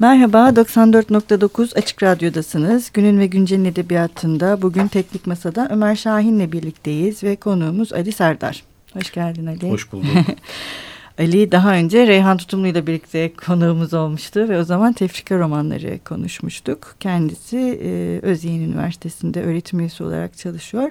Merhaba, 94.9 Açık Radyo'dasınız. Günün ve Güncel'in edebiyatında bugün Teknik Masa'da Ömer Şahin'le birlikteyiz ve konuğumuz Ali Serdar. Hoş geldin Ali. Hoş bulduk. Ali daha önce Reyhan Tutumlu ile birlikte konuğumuz olmuştu ve o zaman tefrika romanları konuşmuştuk. Kendisi e, Özyeğin Üniversitesi'nde öğretim üyesi olarak çalışıyor.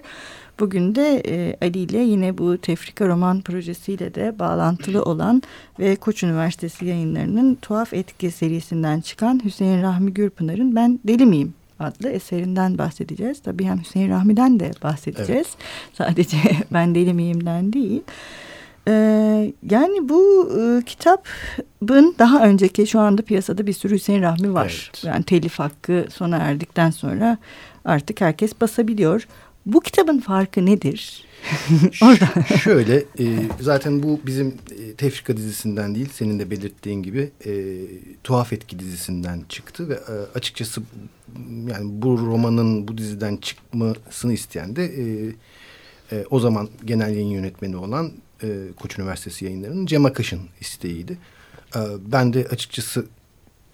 Bugün de e, Ali ile yine bu tefrika roman projesiyle de bağlantılı olan ve Koç Üniversitesi yayınlarının Tuhaf Etki serisinden çıkan Hüseyin Rahmi Gürpınar'ın Ben Deli Miyim adlı eserinden bahsedeceğiz. Tabii hem Hüseyin Rahmi'den de bahsedeceğiz. Evet. Sadece Ben Deli Miyim'den değil. Ee, yani bu e, kitabın daha önceki şu anda piyasada bir sürü Hüseyin Rahmi var. Evet. Yani telif hakkı sona erdikten sonra artık herkes basabiliyor. Bu kitabın farkı nedir? Orada. Şöyle e, zaten bu bizim e, Tefrika dizisinden değil senin de belirttiğin gibi e, Tuhaf Etki dizisinden çıktı ve e, açıkçası yani bu romanın bu diziden çıkmasını isteyen de e, e, o zaman genel yayın yönetmeni olan e, Koç Üniversitesi yayınlarının Cem Akış'ın isteğiydi. E, ben de açıkçası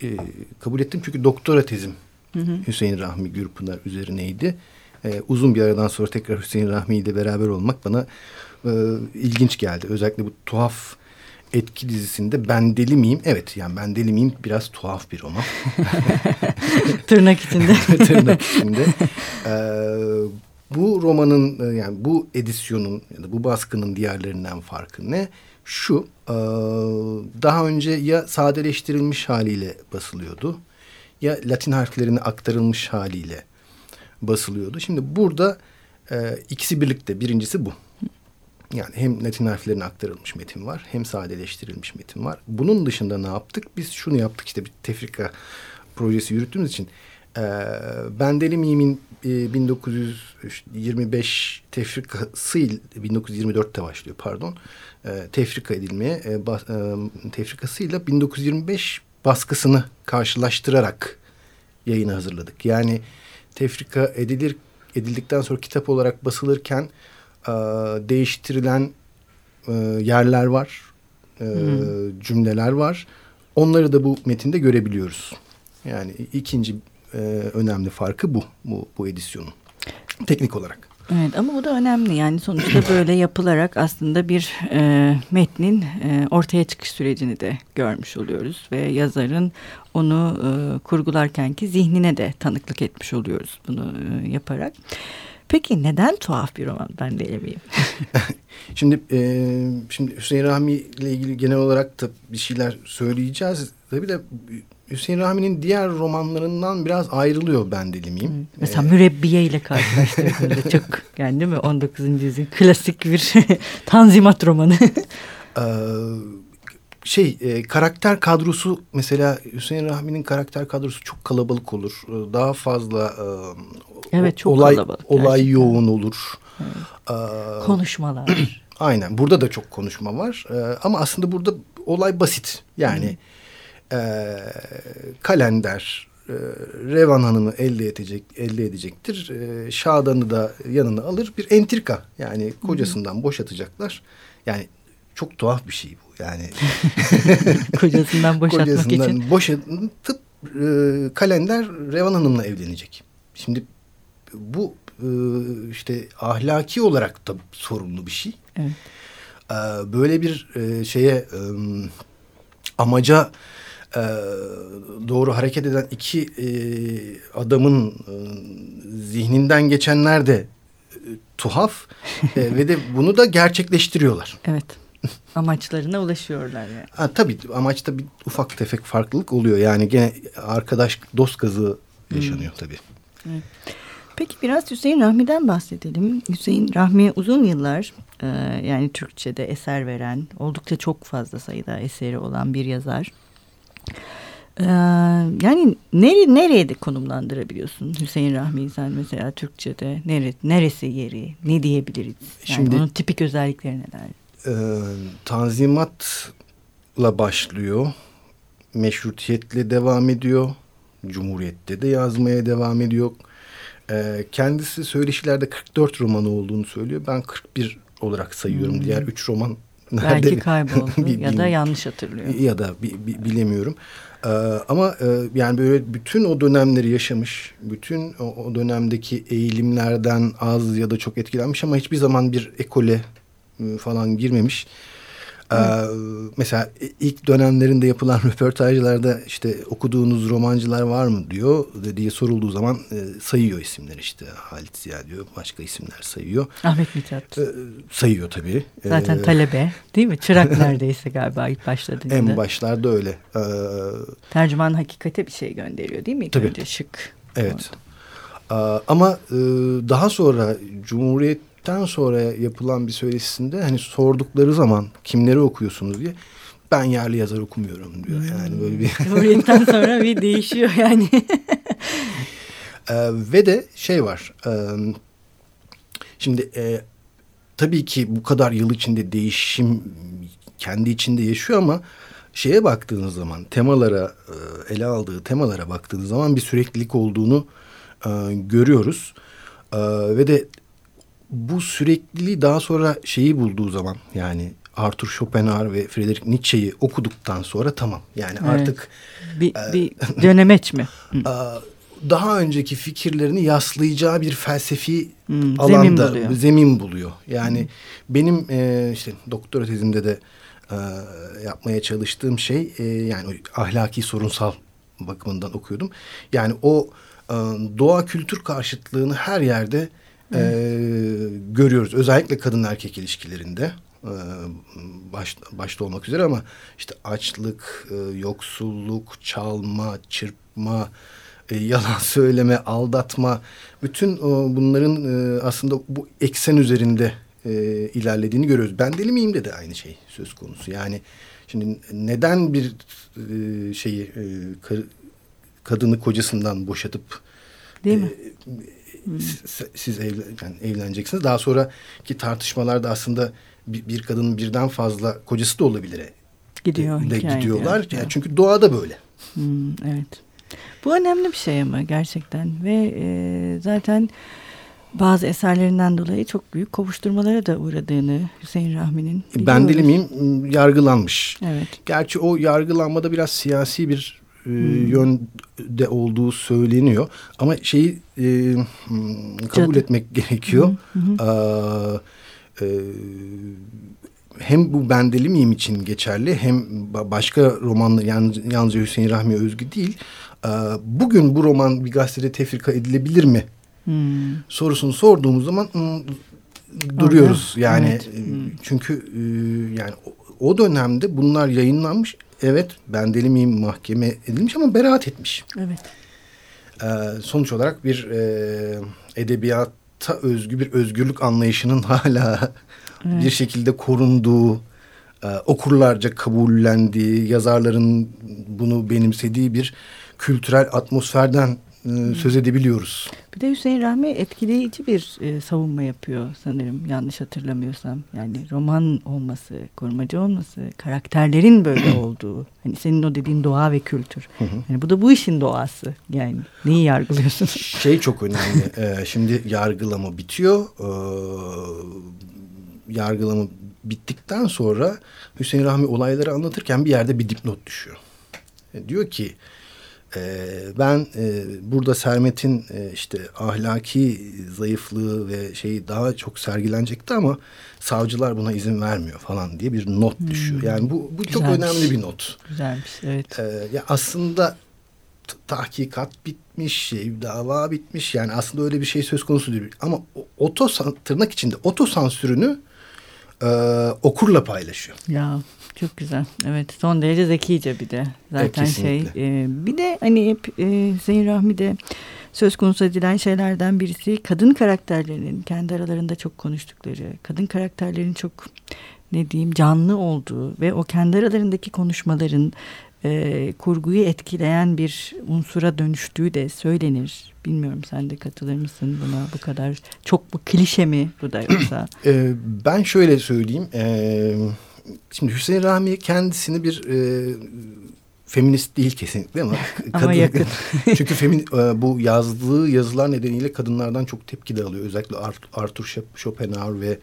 e, kabul ettim çünkü doktora tezim hı hı. Hüseyin Rahmi Gürpınar üzerineydi. E, uzun bir aradan sonra tekrar Hüseyin Rahmi ile beraber olmak bana e, ilginç geldi. Özellikle bu tuhaf etki dizisinde ben deli miyim? Evet yani ben deli miyim biraz tuhaf bir roman. Tırnak içinde. Tırnak içinde. Ee, bu romanın e, yani bu edisyonun ya da bu baskının diğerlerinden farkı ne? Şu e, daha önce ya sadeleştirilmiş haliyle basılıyordu ya Latin harflerini aktarılmış haliyle basılıyordu. Şimdi burada e, ikisi birlikte birincisi bu. Yani hem Latin harflerine aktarılmış metin var hem sadeleştirilmiş metin var. Bunun dışında ne yaptık? Biz şunu yaptık işte bir tefrika projesi yürüttüğümüz için e, Bendeli Mim'in e, 1925 tefrikası 1924'te başlıyor pardon. E, tefrika edilmeye e, bas, e, tefrikasıyla 1925 baskısını karşılaştırarak yayını hazırladık. Yani tefrika edilir edildikten sonra kitap olarak basılırken e, değiştirilen e, yerler var, e, hmm. cümleler var. Onları da bu metinde görebiliyoruz. Yani ikinci e, önemli farkı bu, bu, bu edisyonun teknik olarak. Evet ama bu da önemli yani sonuçta böyle yapılarak aslında bir e, metnin e, ortaya çıkış sürecini de görmüş oluyoruz ve yazarın onu e, kurgularkenki zihnine de tanıklık etmiş oluyoruz bunu e, yaparak. Peki neden tuhaf bir roman ben de emeyim? şimdi e, şimdi Hüseyin Rahmi ile ilgili genel olarak da bir şeyler söyleyeceğiz. Tabii de Hüseyin Rahmi'nin diğer romanlarından biraz ayrılıyor ben deli miyim? Hmm. Mesela ee, Mürebbiye ile karşılaştırdığında çok yani değil mi 19. yüzyılın klasik bir tanzimat romanı. ee, şey e, karakter kadrosu mesela Hüseyin Rahmi'nin karakter kadrosu çok kalabalık olur. Ee, daha fazla e, evet, çok olay, kalabalık, olay yoğun olur. Evet. Ee, Konuşmalar. Aynen burada da çok konuşma var. Ee, ama aslında burada olay basit. Yani... E, kalender e, Revan Hanım'ı elde edecek elde edecektir. E, Şadan'ı da yanına alır. Bir entrika yani kocasından boşatacaklar. Yani çok tuhaf bir şey bu. Yani kocasından boşatmak kocasından için. boşatıp e, kalender Revan Hanım'la evlenecek. Şimdi bu e, işte ahlaki olarak da sorunlu bir şey. Evet. E, böyle bir e, şeye e, amaca e, doğru hareket eden iki e, adamın e, zihninden geçenler de e, tuhaf e, ve de bunu da gerçekleştiriyorlar. Evet. Amaçlarına ulaşıyorlar yani. Ha, tabii amaçta bir ufak tefek farklılık oluyor. Yani gene arkadaş dost kazığı yaşanıyor hmm. tabii. Evet. Peki biraz Hüseyin Rahmi'den bahsedelim. Hüseyin Rahmi uzun yıllar e, yani Türkçe'de eser veren, oldukça çok fazla sayıda eseri olan bir yazar. Ee, yani nere, nereye de konumlandırabiliyorsun Hüseyin Rahmi'yi sen mesela Türkçe'de nere, neresi yeri ne diyebiliriz? Yani Şimdi, onun tipik özellikleri neler? E, tanzimatla başlıyor. Meşrutiyetle devam ediyor. Cumhuriyette de yazmaya devam ediyor. E, kendisi söyleşilerde 44 romanı olduğunu söylüyor. Ben 41 olarak sayıyorum. Hmm. Diğer 3 roman Belki kayboldu ya da yanlış hatırlıyor. Ya da bilemiyorum. Ee, ama e, yani böyle bütün o dönemleri yaşamış, bütün o, o dönemdeki eğilimlerden az ya da çok etkilenmiş ama hiçbir zaman bir ekole falan girmemiş. Ee, mesela ilk dönemlerinde yapılan röportajlarda işte okuduğunuz romancılar var mı diyor diye sorulduğu zaman e, sayıyor isimler işte Halit Ziya diyor başka isimler sayıyor. Ahmet Mithat. E, sayıyor tabii. Zaten ee, talebe değil mi? Çırak neredeyse galiba ilk başladığında. En başlarda öyle. Ee, Tercüman hakikate bir şey gönderiyor değil mi? İlk tabii. önce şık. Evet. Ama e, daha sonra Cumhuriyet Cumhuriyet'ten sonra yapılan bir söyleşisinde hani sordukları zaman kimleri okuyorsunuz diye ben yerli yazar okumuyorum diyor. Yani böyle bir Cumhuriyet'ten sonra bir değişiyor yani. ee, ve de şey var. E, şimdi e, tabii ki bu kadar yıl içinde değişim kendi içinde yaşıyor ama şeye baktığınız zaman temalara e, ele aldığı temalara baktığınız zaman bir süreklilik olduğunu e, görüyoruz. E, ve de bu sürekliliği daha sonra şeyi bulduğu zaman yani Arthur Schopenhauer ve Friedrich Nietzsche'yi okuduktan sonra tamam. Yani evet. artık bir, e, bir dönemeç mi? daha önceki fikirlerini yaslayacağı bir felsefi hmm, alanda zemin buluyor. zemin buluyor. Yani hmm. benim e, işte doktora tezimde de e, yapmaya çalıştığım şey e, yani ahlaki sorunsal bakımından okuyordum. Yani o e, doğa kültür karşıtlığını her yerde e, görüyoruz. Özellikle kadın erkek ilişkilerinde e, baş, başta olmak üzere ama işte açlık, e, yoksulluk, çalma, çırpma, e, yalan söyleme, aldatma bütün o, bunların e, aslında bu eksen üzerinde e, ilerlediğini görüyoruz. Ben deli miyim de de aynı şey söz konusu. Yani şimdi neden bir e, şeyi e, kar, kadını kocasından boşatıp Değil mi? Siz, siz evlen, yani evleneceksiniz. Daha sonraki tartışmalarda aslında bir, bir kadının birden fazla kocası da olabilir. Gidiyor. De, gidiyorlar. Yani, yani çünkü doğada böyle. Hmm, evet. Bu önemli bir şey ama gerçekten ve e, zaten bazı eserlerinden dolayı çok büyük kovuşturmalara da uğradığını Hüseyin Rahmi'nin. Ben deli miyim? Yargılanmış. Evet. Gerçi o yargılanmada biraz siyasi bir e, hmm. yönde olduğu söyleniyor. Ama şeyi e, hmm, kabul Cadı. etmek gerekiyor. Hmm. Aa, e, hem bu bendeli miyim için geçerli hem başka romanlı yani yalnızca Hüseyin Rahmi özgü değil. Aa, bugün bu roman bir gazetede tefrika edilebilir mi? Hmm. Sorusunu sorduğumuz zaman hmm, duruyoruz. Orada, yani evet. hmm. çünkü e, yani o, dönemde bunlar yayınlanmış evet ben deli miyim mahkeme edilmiş ama beraat etmiş. Evet. Ee, sonuç olarak bir e, edebiyata özgü bir özgürlük anlayışının hala evet. bir şekilde korunduğu, e, okurlarca kabullendiği, yazarların bunu benimsediği bir kültürel atmosferden e, söz edebiliyoruz. Bir de Hüseyin Rahmi etkileyici bir e, savunma yapıyor sanırım yanlış hatırlamıyorsam. Yani roman olması, korumacı olması, karakterlerin böyle olduğu. Hani senin o dediğin doğa ve kültür. Yani bu da bu işin doğası. Yani neyi yargılıyorsun? Şey çok önemli. ee, şimdi yargılama bitiyor. Ee, yargılama bittikten sonra Hüseyin Rahmi olayları anlatırken bir yerde bir dipnot düşüyor. E, diyor ki ee, ben e, burada Sermet'in e, işte ahlaki zayıflığı ve şeyi daha çok sergilenecekti ama savcılar buna izin vermiyor falan diye bir not hmm. düşüyor. Yani bu, bu çok önemli bir not. Güzelmiş evet. Ee, ya aslında tahkikat bitmiş, şey, dava bitmiş. Yani aslında öyle bir şey söz konusu değil. Ama oto tırnak içinde otosansürünü e, okurla paylaşıyor. Ya çok güzel. Evet son derece zekice bir de. Zaten evet, şey e, bir de hani hep e, Hüseyin Rahmi'de söz konusu edilen şeylerden birisi kadın karakterlerinin kendi aralarında çok konuştukları, kadın karakterlerin çok ne diyeyim canlı olduğu ve o kendi aralarındaki konuşmaların e, kurguyu etkileyen bir unsura dönüştüğü de söylenir. Bilmiyorum sen de katılır mısın buna bu kadar çok bu klişe mi bu da yoksa? e, ben şöyle söyleyeyim. E, Şimdi Hüseyin Rahmi kendisini bir e, feminist değil kesinlikle ama, ama kadın, yakın. çünkü femin, e, bu yazdığı yazılar nedeniyle kadınlardan çok tepki de alıyor. Özellikle Arthur Schopenhauer ve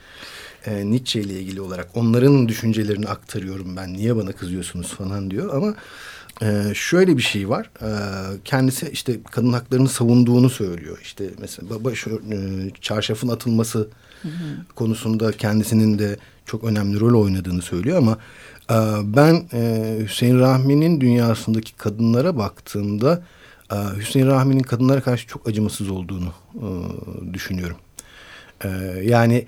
e, Nietzsche ile ilgili olarak onların düşüncelerini aktarıyorum ben. Niye bana kızıyorsunuz falan diyor ama ee, şöyle bir şey var. Ee, kendisi işte kadın haklarını savunduğunu söylüyor. İşte mesela baş, e, çarşafın atılması hı konusunda kendisinin de çok önemli rol oynadığını söylüyor ama e, ben e, Hüseyin Rahmi'nin dünyasındaki kadınlara baktığımda e, Hüseyin Rahmi'nin kadınlara karşı çok acımasız olduğunu e, düşünüyorum. E, yani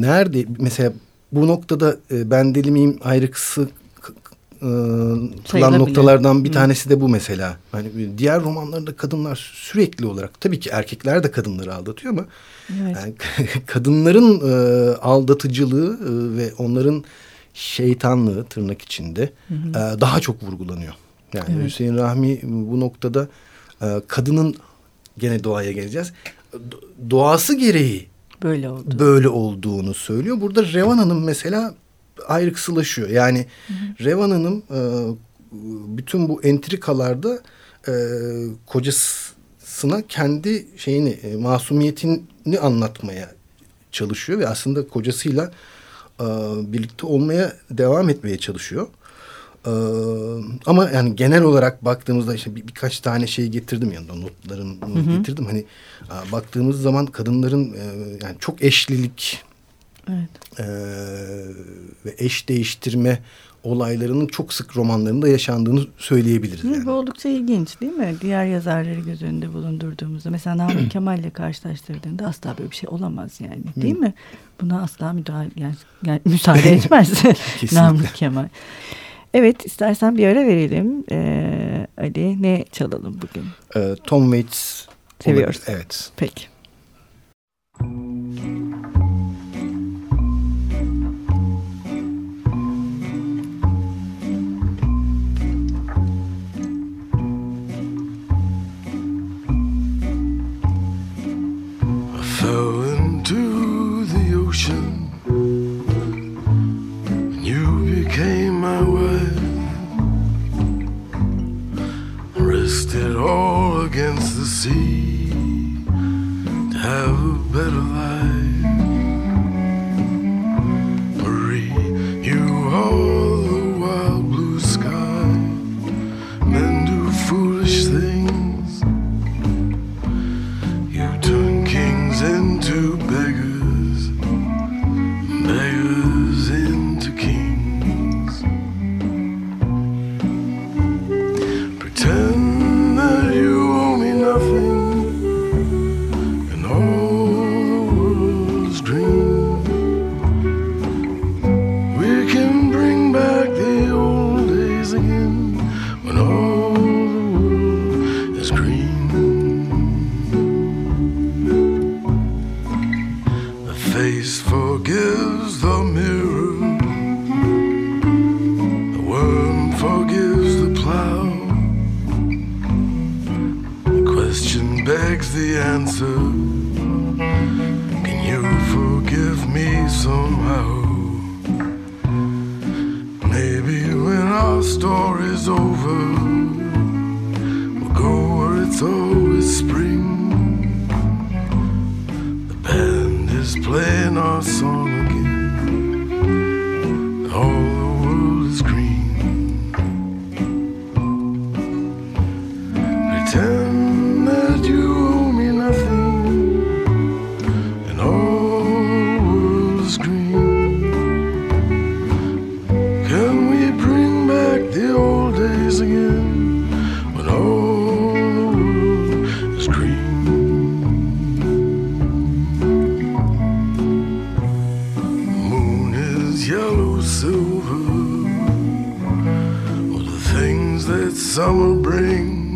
nerede mesela bu noktada e, ben deli miyim ayrıksı kılan noktalardan bir tanesi de bu mesela. Yani diğer romanlarda kadınlar sürekli olarak tabii ki erkekler de kadınları aldatıyor ama evet. yani, kadınların e, aldatıcılığı e, ve onların şeytanlığı tırnak içinde hı hı. E, daha çok vurgulanıyor. Yani evet. Hüseyin Rahmi bu noktada e, kadının gene doğaya geleceğiz. Doğası gereği böyle oldu. Böyle olduğunu söylüyor. Burada Revan Hanım mesela ayrıksılaşıyor. Yani hı hı. Revan Hanım e, bütün bu entrikalarda e, kocasına kendi şeyini e, masumiyetini anlatmaya çalışıyor ve aslında kocasıyla e, birlikte olmaya devam etmeye çalışıyor. Ee, ama yani genel olarak baktığımızda işte bir, birkaç tane şey getirdim yanında notlarım getirdim. Hani e, baktığımız zaman kadınların e, yani çok eşlilik Evet. Ee, ve eş değiştirme olaylarının çok sık romanlarında yaşandığını söyleyebiliriz. Yani. Bu oldukça ilginç değil mi? Diğer yazarları göz önünde bulundurduğumuzda. Mesela Namık Kemal ile karşılaştırdığında asla böyle bir şey olamaz yani. Değil mi? Buna asla müdahale, yani, yani müsaade etmez Namık Kemal. Evet istersen bir ara verelim. Ee, Ali ne çalalım bugün? Ee, Tom Waits. Seviyoruz. Evet. Peki. our story's over, we'll go where it's always spring. The band is playing our song. that summer brings.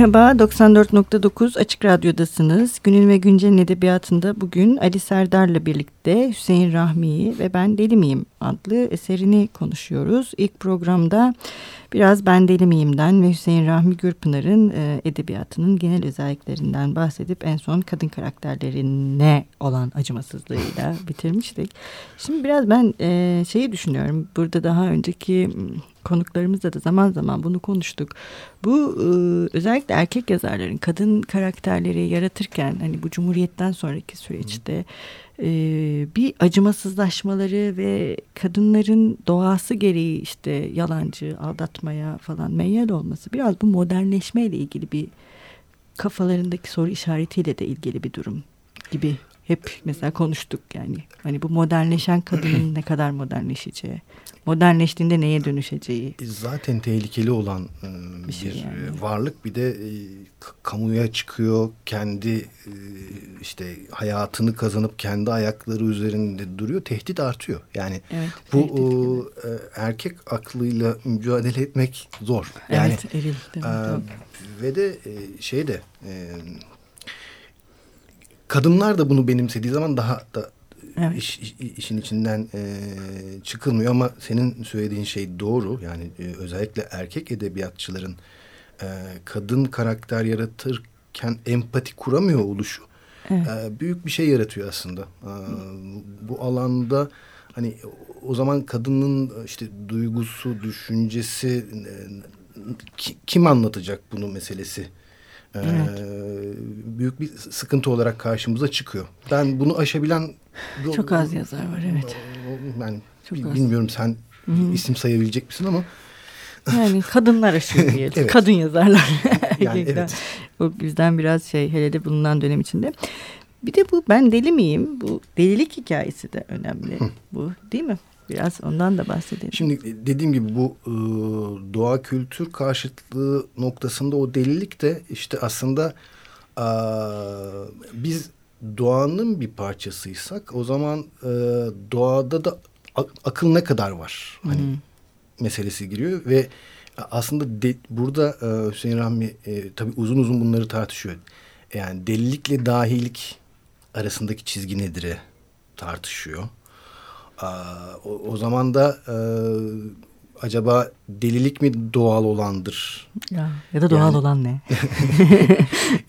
Merhaba, 94.9 Açık Radyo'dasınız. Günün ve Güncel'in edebiyatında bugün Ali Serdar'la birlikte Hüseyin Rahmi'yi ve Ben Deli Miyim adlı eserini konuşuyoruz. İlk programda biraz Ben Deli Miyim'den ve Hüseyin Rahmi Gürpınar'ın e, edebiyatının genel özelliklerinden bahsedip en son kadın karakterlerine olan acımasızlığıyla bitirmiştik. Şimdi biraz ben e, şeyi düşünüyorum. Burada daha önceki konuklarımızla da zaman zaman bunu konuştuk. Bu e, özellikle erkek yazarların kadın karakterleri yaratırken hani bu cumhuriyetten sonraki süreçte e, bir acımasızlaşmaları ve kadınların doğası gereği işte yalancı, aldatmaya falan meyyal olması biraz bu modernleşmeyle ilgili bir kafalarındaki soru işaretiyle de ilgili bir durum gibi hep mesela konuştuk yani. Hani bu modernleşen kadının ne kadar modernleşeceği, modernleştiğinde neye dönüşeceği. Zaten tehlikeli olan e, Bir bir, şey yani. e, varlık bir de e, kamuya çıkıyor kendi e, işte hayatını kazanıp kendi ayakları üzerinde duruyor tehdit artıyor yani Evet, bu e, erkek aklıyla mücadele etmek zor yani evet, eril. e, ve de e, şey de e, kadınlar da bunu benimsediği zaman daha da Evet. iş, iş- işin içinden e, çıkılmıyor ama senin söylediğin şey doğru. Yani e, özellikle erkek edebiyatçıların e, kadın karakter yaratırken empati kuramıyor oluşu Evet. e, büyük bir şey yaratıyor aslında. E, bu alanda hani o zaman kadının işte duygusu, düşüncesi e, ki- kim anlatacak bunu meselesi? E, Evet. büyük bir sıkıntı olarak karşımıza çıkıyor. Ben bunu aşabilen Çok az yazar var evet. Ben Çok bi- az. bilmiyorum sen isim sayabilecek misin ama Yani kadınlar aşıyor diyelim. Evet. Kadın yazarlar. Yani evet. Bu bizden biraz şey hele de bulunan dönem içinde. Bir de bu ben deli miyim? Bu delilik hikayesi de önemli. Bu değil mi? Biraz ondan da bahsedelim. Şimdi dediğim gibi bu e, doğa kültür karşıtlığı noktasında o delilik de işte aslında e, biz doğanın bir parçasıysak o zaman e, doğada da ak- akıl ne kadar var hani meselesi giriyor ve aslında de, burada e, Hüseyin Rahmi e, tabii uzun uzun bunları tartışıyor. Yani delilikle dahilik arasındaki çizgi nedir tartışıyor. O, o zaman da e, acaba delilik mi doğal olandır Ya, ya da doğal Yani- olan ne?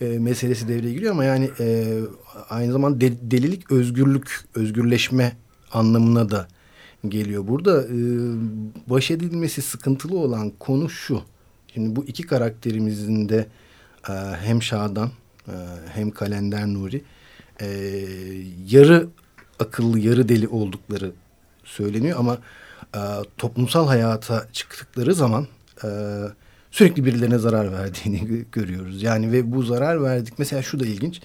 e, meselesi devreye giriyor ama yani e, aynı zamanda de- delilik özgürlük, özgürleşme anlamına da geliyor. Burada e, baş edilmesi sıkıntılı olan konu şu. Şimdi bu iki karakterimizin de e, hem Şadan e, hem Kalender Nuri e, yarı akıllı, yarı deli oldukları söyleniyor ama e, toplumsal hayata çıktıkları zaman e, sürekli birilerine zarar verdiğini gö- görüyoruz. Yani ve bu zarar verdik mesela şu da ilginç.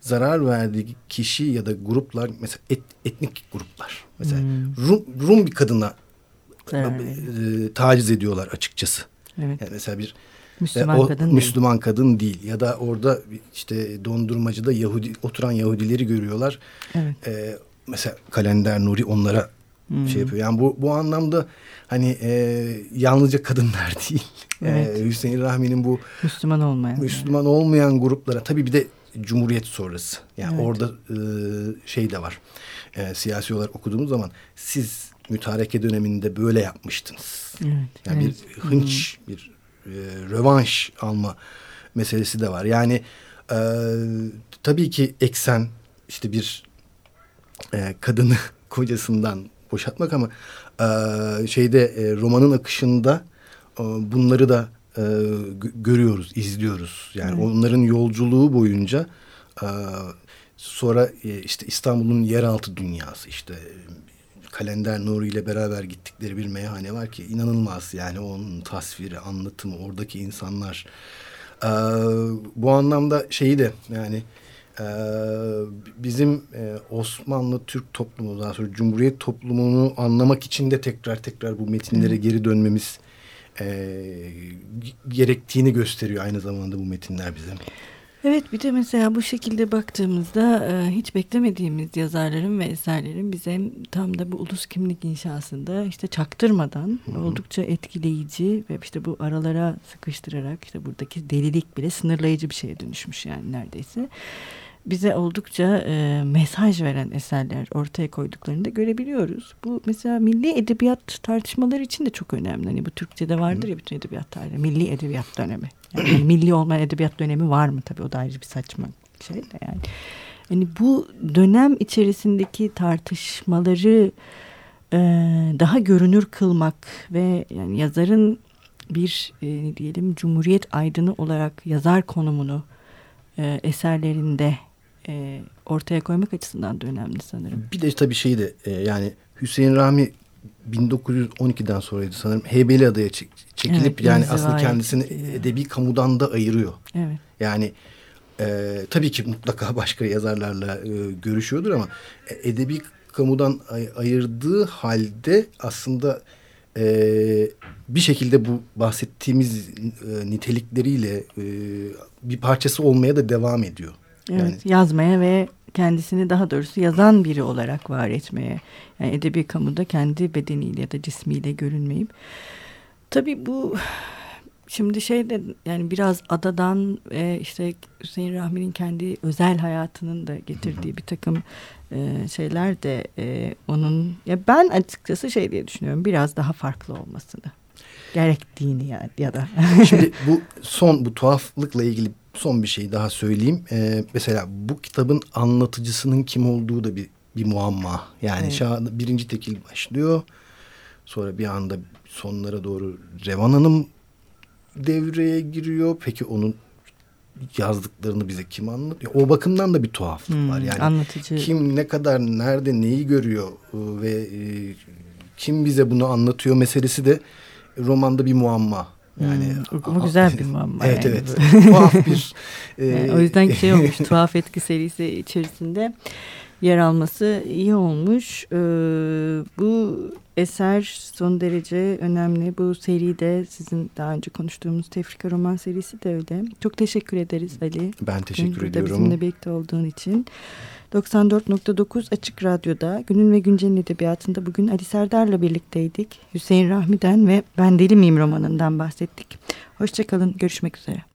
Zarar verdiği kişi ya da gruplar mesela et- etnik gruplar. Mesela Rum, Rum bir kadına Zarar e, taciz ediyorlar açıkçası. Evet. Yani mesela bir Müslüman e, o, kadın değil. Müslüman kadın değil ya da orada işte dondurmacıda Yahudi oturan Yahudileri görüyorlar. Evet. E, mesela Kalender Nuri onlara Hmm. şey yapıyor. Yani bu bu anlamda hani e, yalnızca kadınlar değil. Evet. E, Hüseyin Rahmi'nin bu Müslüman olmayan. Müslüman olmayan gruplara tabii bir de Cumhuriyet sonrası. Yani Evet. orada e, şey de var. E, siyasi olarak okuduğumuz zaman siz mütareke döneminde böyle yapmıştınız. Evet. Yani evet. bir hınç, bir e, rövanş alma meselesi de var. Yani e, tabii ki eksen işte bir e, kadını kocasından boşaltmak ama e, şeyde e, romanın akışında e, bunları da e, gö- görüyoruz, izliyoruz. Yani Evet. onların yolculuğu boyunca e, sonra e, işte İstanbul'un yeraltı dünyası işte Kalender Nuri ile beraber gittikleri bir meyhane var ki inanılmaz yani onun tasviri, anlatımı, oradaki insanlar. Ee, bu anlamda şeyi de yani e, bizim e, Osmanlı Türk toplumu daha sonra Cumhuriyet toplumunu anlamak için de tekrar tekrar bu metinlere geri dönmemiz e, gerektiğini gösteriyor aynı zamanda bu metinler bize. Evet bir de mesela bu şekilde baktığımızda e, hiç beklemediğimiz yazarların ve eserlerin bize tam da bu ulus kimlik inşasında işte çaktırmadan Hı -hı. oldukça etkileyici ve işte bu aralara sıkıştırarak işte buradaki delilik bile sınırlayıcı bir şeye dönüşmüş yani neredeyse bize oldukça e, mesaj veren eserler ortaya koyduklarını da görebiliyoruz. Bu mesela milli edebiyat tartışmaları için de çok önemli. Hani bu Türkçe'de vardır ya bütün edebiyat tarihi. Milli edebiyat dönemi. Yani, yani milli olmayan edebiyat dönemi var mı? Tabii o da ayrı bir saçma şey de yani. Yani bu dönem içerisindeki tartışmaları e, daha görünür kılmak ve yani yazarın bir e, diyelim cumhuriyet aydını olarak yazar konumunu e, eserlerinde e, ortaya koymak açısından da önemli sanırım. Bir de tabii şey de e, yani Hüseyin Rahmi 1912'den sonraydı sanırım Heybeli Adaya çekilip evet, yani aslında kendisini çekiliyor. edebi kamudan da ayırıyor. Evet. Yani e, tabii ki mutlaka başka yazarlarla e, görüşüyordur ama e, edebi kamudan ay ayırdığı halde aslında e, bir şekilde bu bahsettiğimiz e, nitelikleriyle e, bir parçası olmaya da devam ediyor. Evet, yani, yazmaya ve kendisini daha doğrusu yazan biri olarak var etmeye. Yani edebi kamuda kendi bedeniyle ya da cismiyle görünmeyip. Tabii bu şimdi şey de yani biraz adadan ve işte Hüseyin Rahmi'nin kendi özel hayatının da getirdiği bir takım e, şeyler de e, onun ya ben açıkçası şey diye düşünüyorum biraz daha farklı olmasını gerektiğini yani ya da. Şimdi bu son bu tuhaflıkla ilgili son bir şey daha söyleyeyim. Ee, mesela bu kitabın anlatıcısının kim olduğu da bir bir muamma. Yani evet. Şah, birinci tekil başlıyor. Sonra bir anda sonlara doğru Revan Hanım devreye giriyor. Peki onun yazdıklarını bize kim anlatıyor? O bakımdan da bir tuhaflık hmm, var. Yani anlatıcı. kim ne kadar nerede neyi görüyor ve e, kim bize bunu anlatıyor meselesi de romanda bir muamma. Yani hmm, bu güzel bir muamma. Evet yani evet. Tuhaf bir. E, yani o yüzden şey olmuş tuhaf etki serisi içerisinde yer alması iyi olmuş. Ee, bu eser son derece önemli. Bu seride sizin daha önce konuştuğumuz Tefrika roman serisi de öyle. Çok teşekkür ederiz Ali. Ben teşekkür Burada ediyorum. Bizimle birlikte olduğun için. 94.9 Açık Radyo'da Günün ve Güncel'in edebiyatında bugün Ali Serdar'la birlikteydik. Hüseyin Rahmi'den ve Ben Deli Miyim romanından bahsettik. Hoşçakalın, görüşmek üzere.